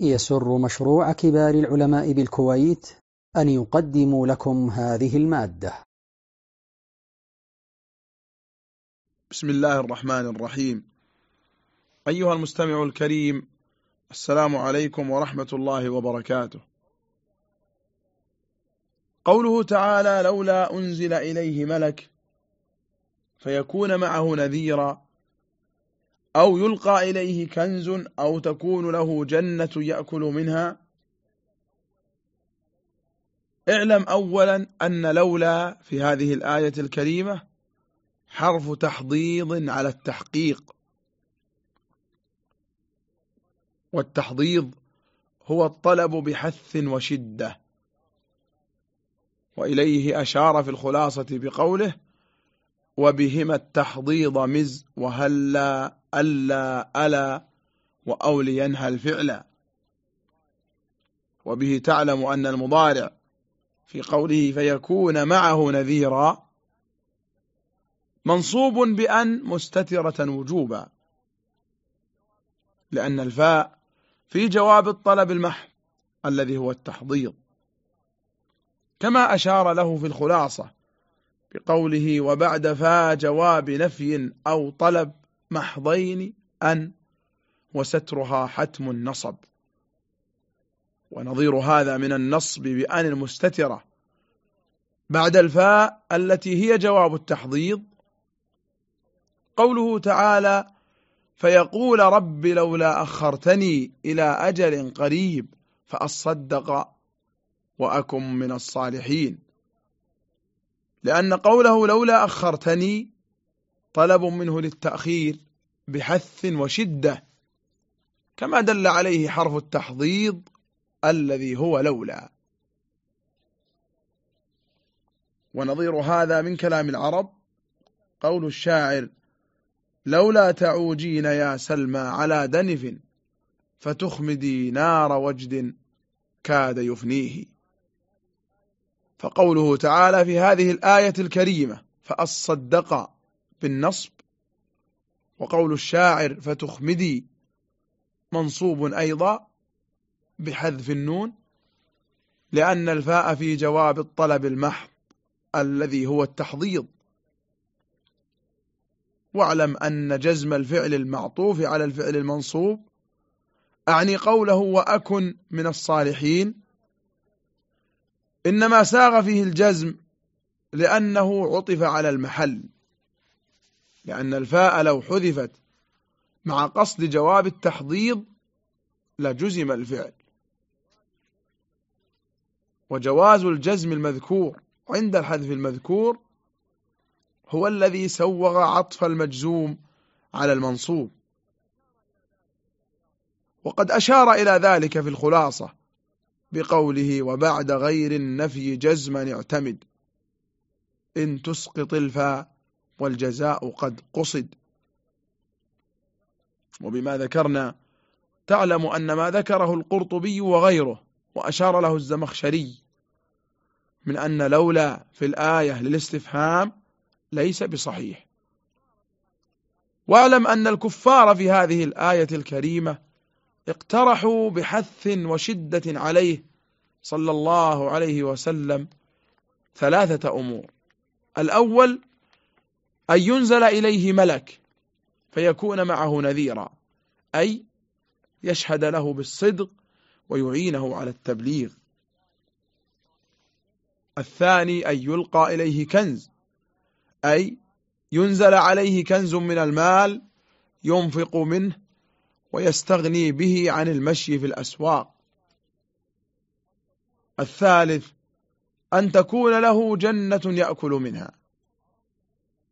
يسر مشروع كبار العلماء بالكويت أن يقدم لكم هذه المادة. بسم الله الرحمن الرحيم. أيها المستمع الكريم السلام عليكم ورحمة الله وبركاته. قوله تعالى لولا أنزل إليه ملك فيكون معه نذيرا أو يلقى إليه كنز أو تكون له جنة يأكل منها. اعلم أولا أن لولا في هذه الآية الكريمة حرف تحضيض على التحقيق. والتحضيض هو الطلب بحث وشدة وإليه أشار في الخلاصة بقوله وبهما التحضيض مز وهلا ألا ألا وأولي ينهى الفعل. وبه تعلم أن المضارع في قوله فيكون معه نذيرا منصوب بأن مستترة وجوبا لأن الفاء في جواب الطلب المحض الذي هو التحضيض كما أشار له في الخلاصة بقوله وبعد فا جواب نفي أو طلب محضين أن وسترها حتم النصب. ونظير هذا من النصب بأن المستترة بعد الفاء التي هي جواب التحضيض. قوله تعالى فيقول رب لولا أخرتني إلى أجل قريب فأصدق وأكن من الصالحين. لأن قوله لولا أخرتني طلب منه للتأخير بحث وشدة كما دل عليه حرف التحضيض الذي هو لولا. ونظير هذا من كلام العرب قول الشاعر لولا تعوجين يا سلمى على دنف فتخمدي نار وجد كاد يفنيه. فقوله تعالى في هذه الآية الكريمة فأصدق بالنصب وقول الشاعر فتخمدي منصوب أيضا بحذف النون لأن الفاء في جواب الطلب المحض الذي هو التحضيض. واعلم أن جزم الفعل المعطوف على الفعل المنصوب أعني قوله وأكن من الصالحين إنما ساغ فيه الجزم لأنه عطف على المحل لأن الفاء لو حذفت مع قصد جواب التحضيض لجزم الفعل. وجواز الجزم المذكور عند الحذف المذكور هو الذي سوغ عطف المجزوم على المنصوب. وقد أشار إلى ذلك في الخلاصة بقوله وبعد غير النفي جزما اعتمد. إن تسقط الفاء والجزاء قد قصد. وبما ذكرنا تعلم أن ما ذكره القرطبي وغيره وأشار له الزمخشري من أن لولا في الآية للاستفهام ليس بصحيح. واعلم أن الكفار في هذه الآية الكريمة اقترحوا بحث وشدة عليه صلى الله عليه وسلم ثلاثة أمور. الأول أن ينزل إليه ملك فيكون معه نذيرا أي يشهد له بالصدق ويعينه على التبليغ. الثاني أن يلقى إليه كنز أي ينزل عليه كنز من المال ينفق منه ويستغني به عن المشي في الأسواق. الثالث أن تكون له جنة يأكل منها.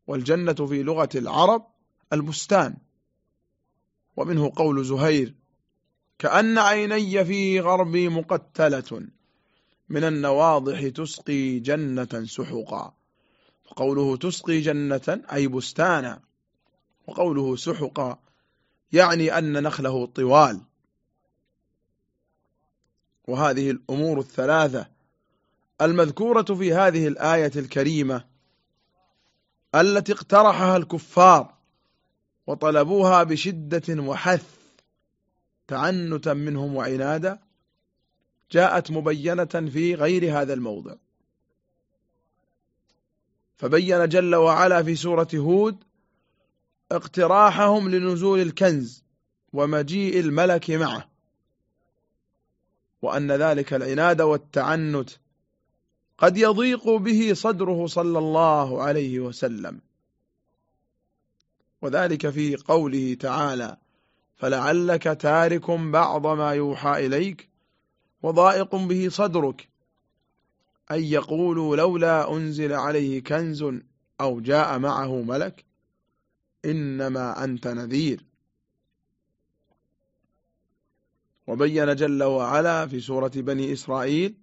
والجنة في لغة العرب البستان. ومنه قول زهير كأن عيني في غربي مقتلة. من النواضح تسقي جنة سحقا. وقوله تسقي جنة أي بستانا. وقوله سحقا يعني أن نخله طوال. وهذه الأمور الثلاثة. المذكورة في هذه الآية الكريمة التي اقترحها الكفار وطلبوها بشدة وحث تعنتا منهم وعنادا جاءت مبينة في غير هذا الموضع. فبين جل وعلا في سورة هود اقتراحهم لنزول الكنز ومجيء الملك معه وأن ذلك العناد والتعنت قد يضيق به صدره صلى الله عليه وسلم. وذلك في قوله تعالى فلعلك تارك بعض ما يوحى إليك وضائق به صدرك أن يقولوا لولا أنزل عليه كنز أو جاء معه ملك إنما أنت نذير. وبين جل وعلا في سورة بني إسرائيل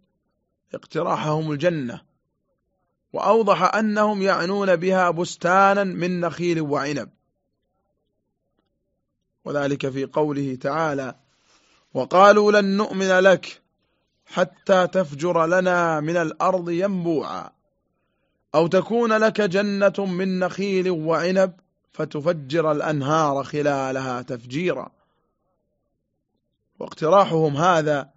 اقتراحهم الجنة وأوضح أنهم يعنون بها بستانا من نخيل وعنب. وذلك في قوله تعالى وقالوا لن نؤمن لك حتى تفجر لنا من الأرض ينبوعا أو تكون لك جنة من نخيل وعنب فتفجر الأنهار خلالها تفجيرا. واقتراحهم هذا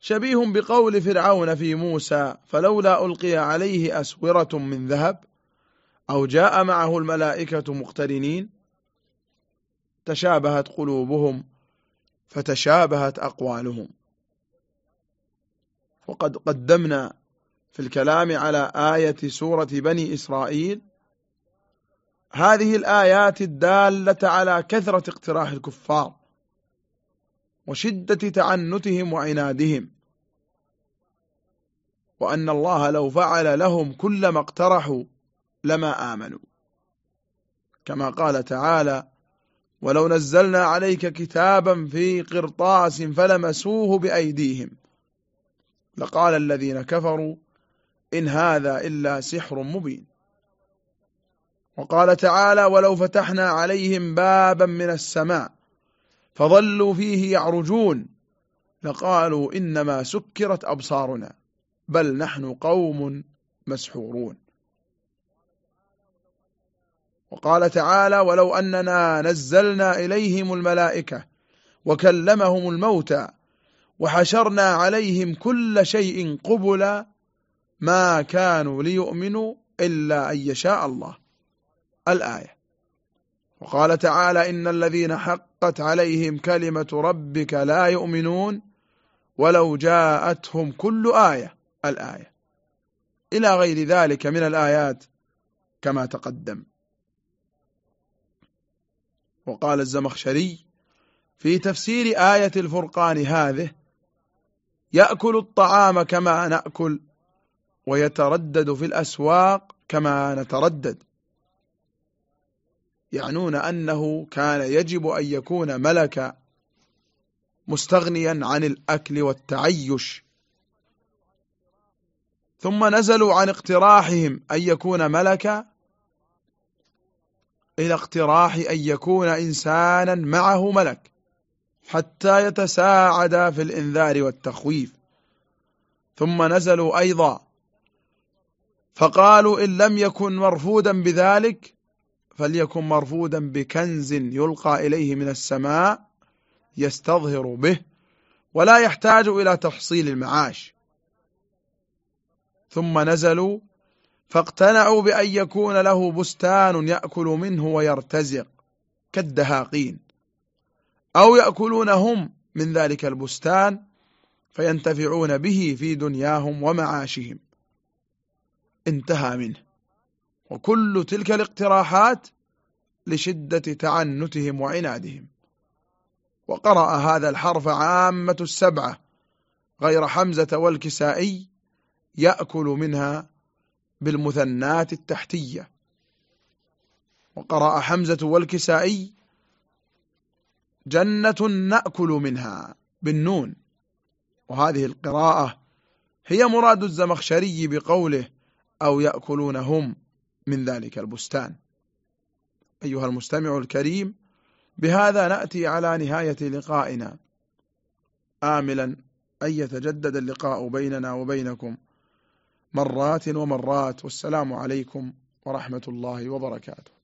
شبيه بقول فرعون في موسى فلولا ألقي عليه أسورة من ذهب أو جاء معه الملائكة مقترنين تشابهت قلوبهم فتشابهت أقوالهم. وقد قدمنا في الكلام على آية سورة بني إسرائيل هذه الآيات الدالة على كثرة اقتراح الكفار وشدة تعنتهم وعنادهم وأن الله لو فعل لهم كل ما اقترحوا لما آمنوا. كما قال تعالى ولو نزلنا عليك كتابا في قرطاس فلمسوه بأيديهم لقال الذين كفروا إن هذا إلا سحر مبين وقال تعالى ولو فتحنا عليهم بابا من السماء فظلوا فيه يعرجون لقالوا إنما سكرت أبصارنا بل نحن قوم مسحورون. وقال تعالى ولو أننا نزلنا إليهم الملائكة وكلمهم الموتى وحشرنا عليهم كل شيء قبلا ما كانوا ليؤمنوا إلا أن يشاء الله. الآية. وقال تعالى إن الذين حقت عليهم كلمة ربك لا يؤمنون ولو جاءتهم كل آية الآية. إلى غير ذلك من الآيات كما تقدم. وقال الزمخشري في تفسير آية الفرقان هذه يأكل الطعام كما نأكل ويتردد في الأسواق كما نتردد. يعنون أنه كان يجب أن يكون ملكا مستغنيا عن الأكل والتعيش. ثم نزلوا عن اقتراحهم أن يكون ملكا إلى اقتراح أن يكون إنسانا معه ملك حتى يتساعدا في الإنذار والتخويف. ثم نزلوا أيضا فقالوا إن لم يكن مرفودا بذلك فليكن مرفودا بكنز يلقى إليه من السماء يستظهر به ولا يحتاج إلى تحصيل المعاش. ثم نزلوا فاقتنعوا بأن يكون له بستان يأكل منه ويرتزق كالدهاقين أو يأكلون هم من ذلك البستان فينتفعون به في دنياهم ومعاشهم. انتهى منه. وكل تلك الاقتراحات لشدة تعنتهم وعنادهم. وقرأ هذا الحرف عامة السبعة غير حمزة والكسائي يأكل منها بالمثنات التحتية. وقرأ حمزة والكسائي جنة نأكل منها بالنون. وهذه القراءة هي مراد الزمخشري بقوله أو يأكلون هم من ذلك البستان. أيها المستمع الكريم بهذا نأتي على نهاية لقائنا. آملا أن يتجدد اللقاء بيننا وبينكم مرات ومرات. والسلام عليكم ورحمة الله وبركاته.